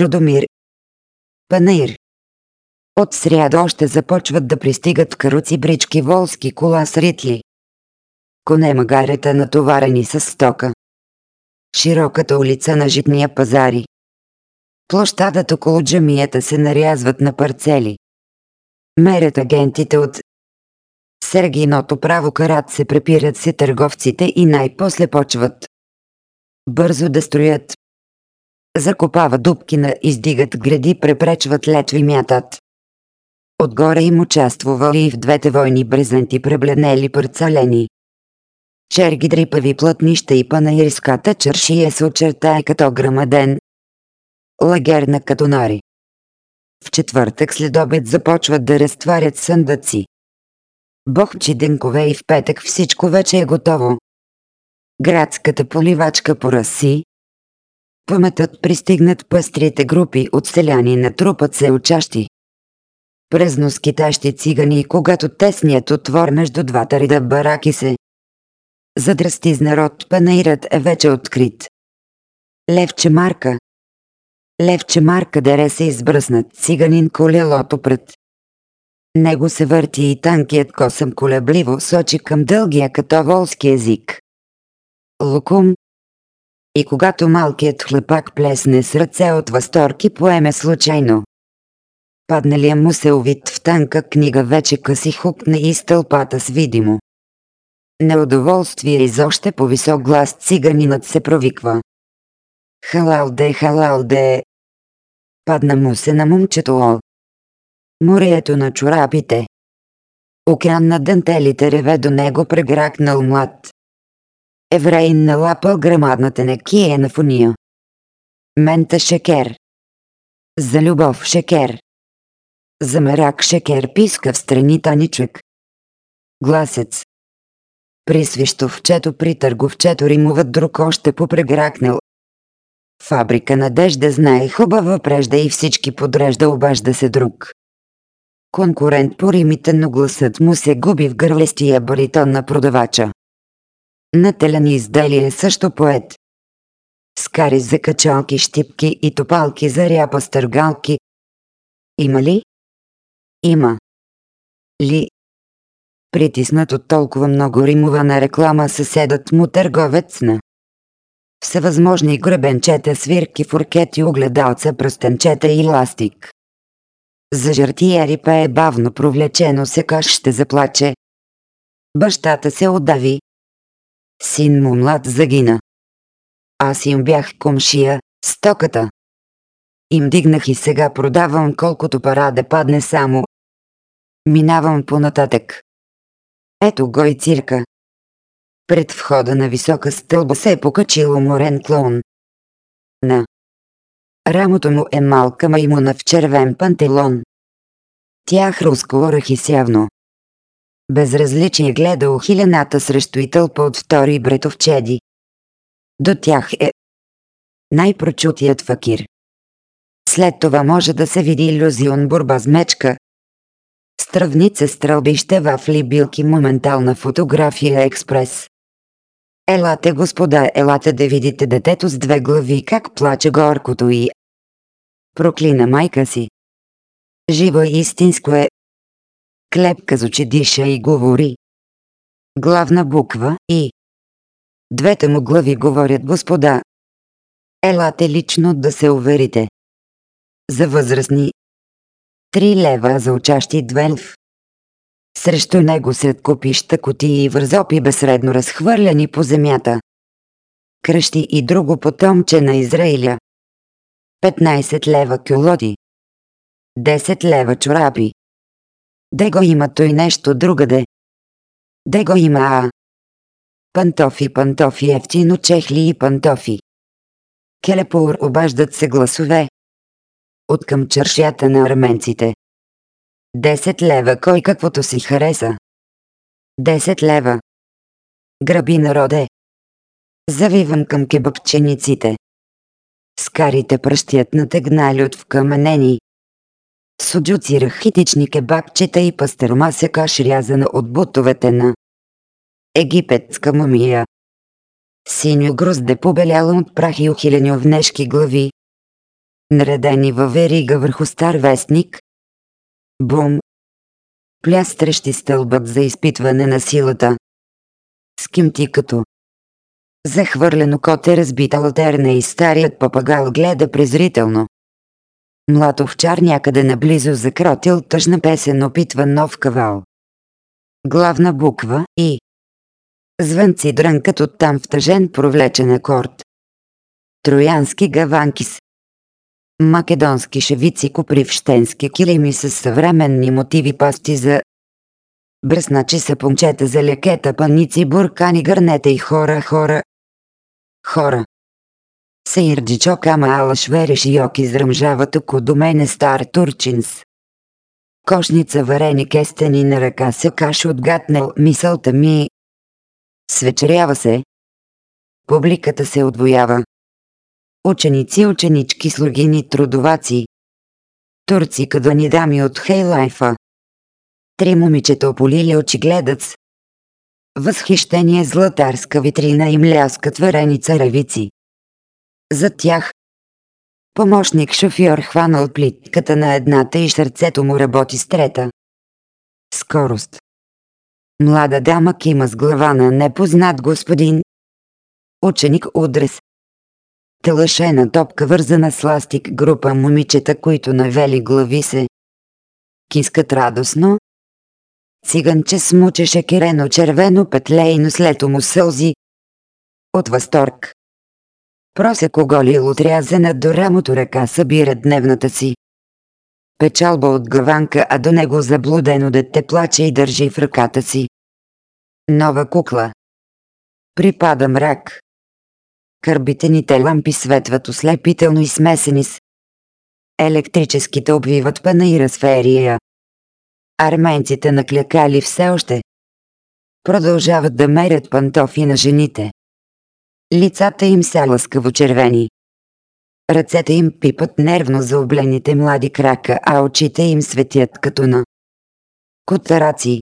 Чудомир. Панаир. От сряда още започват да пристигат каруци брички волски кола с ритли. Коне магарета натоварени с стока. Широката улица на житния пазари. Площадът около джамията се нарязват на парцели. Мерят агентите от Сергиното право карат се препират се търговците и най-после почват. Бързо да строят. Закопават дубкина, издигат гради, препречват летви мятат. Отгоре им участвували и в двете войни брезенти пребледнели парцалени. Черги дрипави плътнища и панаирската чершия се очертае като грамаден. Лагер на катонари. В четвъртък след обед започват да разтварят съндъци. Бохчи денкове и в петък всичко вече е готово. Градската поливачка пораси. Пъметът пристигнат пъстрите групи от селяни натрупат се учащи. Презно скитащи цигани, когато тесният отвор между двата рида бараки се задръсти с народ, панаирът е вече открит. Левче Марка. Левче Марка дере се избръснат циганин колелото пред. Него се върти и танкият косъм колебливо сочи към дългия като волски език. Лукум. И когато малкият хлепак плесне с ръце от възторги поеме случайно. Падналия му се увид в танка книга вече къси хукна и стълпата с видимо. Неудоволствие из още по висок глас циганинът се провиква. Халалде, халалде. Падна му се на момчето О. Мореето на чорапите. Океан на дантелите реве до него прегракнал млад. Евреин налапал грамадната некия на фуния. Мента шекер. За любов шекер. За мерак шекер писка в страни таничък. Гласец. При свищовчето при търговчето римуват друг още попрегракнал. Фабрика надежда знае хубава прежда и всички подрежда обажда се друг. Конкурент по римите, но гласът му се губи в гърлестия баритон на продавача. На телени изделие също поет. Скари за качалки, щипки и топалки за ряпа стъргалки. Има ли? Има. Ли? Притиснат от толкова много римова на реклама съседът му търговец на всевъзможни гребенчета, свирки, фуркети, огледалца, пръстенчета и ластик. За жартиери пее бавно провлечено се каш ще заплаче. Бащата се отдави. Син му млад загина. Аз им бях комшия, стоката. Им дигнах и сега продавам колкото пара да падне само. Минавам понататък. Ето го и цирка. Пред входа на висока стълба се е покачил уморен клоун. На рамото му е малка маймуна в червен пантелон. Тя хрускова сявно. Безразличие гледа ухилената срещу и тълпа от втори бретовчеди. До тях е най-прочутият факир. След това може да се види иллюзион борба с мечка. Стръвница стрълбище вафли билки моментална фотография експрес. Елате господа, елате да видите детето с две глави как плаче горкото и проклина майка си. Живо и истинско е. Клепка з очи диша и говори. Главна буква И. Двете му глави говорят господа. Елате лично да се уверите. За възрастни. Три лева за учащи двелв. Срещу него сред копища котии и вързопи безсредно разхвърляни по земята. Кръщи и друго потомче на Израиля. 15 лева кюлоти. 10 лева чорапи. Де го има той нещо другаде? Де го има а? Пантофи, пантофи, ефтино чехли и пантофи. Келепур обаждат се гласове. От към чършята на арменците. 10 лева кой каквото си хареса. 10 лева. Граби народе. Завивам към кебапчениците. Скарите пръщят на тегнали от вкаменени. Суджуци рахитични кебабчета и пастерма се каш рязана от бутовете на египетска мумия. Синьо грозде побеляла от прах и ухилени овнешки глави. наредени във верига върху стар вестник. Бум! Плястрещи стълбът за изпитване на силата. Скимти като Захвърлено коте разбита латерна и старият папагал гледа презрително. Млад овчар някъде наблизо закротил тъжна песен опитва нов кавал. Главна буква И. Звънци дрънкат оттам в тъжен провлечен акорд. Троянски гаванкис. Македонски шевици купривщенски килими с съвременни мотиви пасти за Бръсначи са помчета за лекета, паници, буркани, гърнета и хора, хора. Хора. Сейрджичо кама швереш йок изръмжава тук до мене стар турчинс. Кошница варени кестени на ръка се каш отгатнал мисълта ми. Свечерява се. Публиката се отвоява. Ученици, ученички, слугини, трудоваци. Турци, кадани дами от Хейлайфа. Три момичета ополили очигледъц. Възхищение златарска витрина и мляскат вареница ревици. За тях Помощник шофьор хванал плитката на едната и сърцето му работи с трета. Скорост. Млада дама кима с глава на непознат господин. Ученик удрес. Тълъшена топка вързана с ластик група момичета, които навели глави се. Кискат радостно. Циганче смучеше кирено червено петлейно след му сълзи. От възторг. Просек оголил отрязана до рамото ръка събира дневната си. Печалба от гаванка, а до него заблудено дете плаче и държи в ръката си. Нова кукла. Припада мрак. Кърбитените лампи светват ослепително и смесени с електрическите обвиват панаира с ферия. Арменците наклякали все още. Продължават да мерят пантофи на жените. Лицата им са лъскаво червени. Ръцете им пипат нервно за облените млади крака, а очите им светят като на котараци.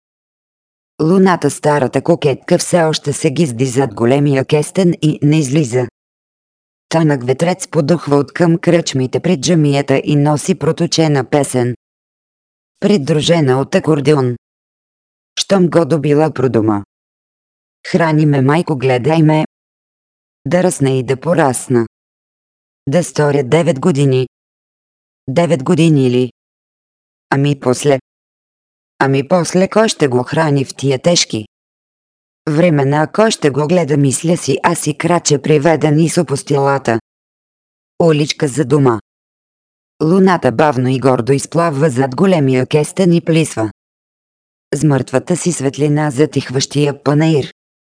Луната старата кокетка все още се гизди зад големия кестен и не излиза. Танък ветрец подухва от към кръчмите пред джамията и носи проточена песен. Придружена от акордеон. Щом го добила продума. Храни ме, майко, гледай ме, да расне и да порасна. Да сторя 9 години. 9 години ли? Ами после. Ами после кой ще го храни в тия тежки? Времена кой ще го гледа мисля си, аз си краче приведен и с опостилата. Уличка за дома. Луната бавно и гордо изплавва зад големия кестен и плисва. С мъртвата си светлина затихващия панаир.